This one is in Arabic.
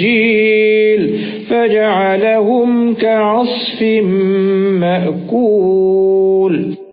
سجيل فجعلهم كعصف مأكول.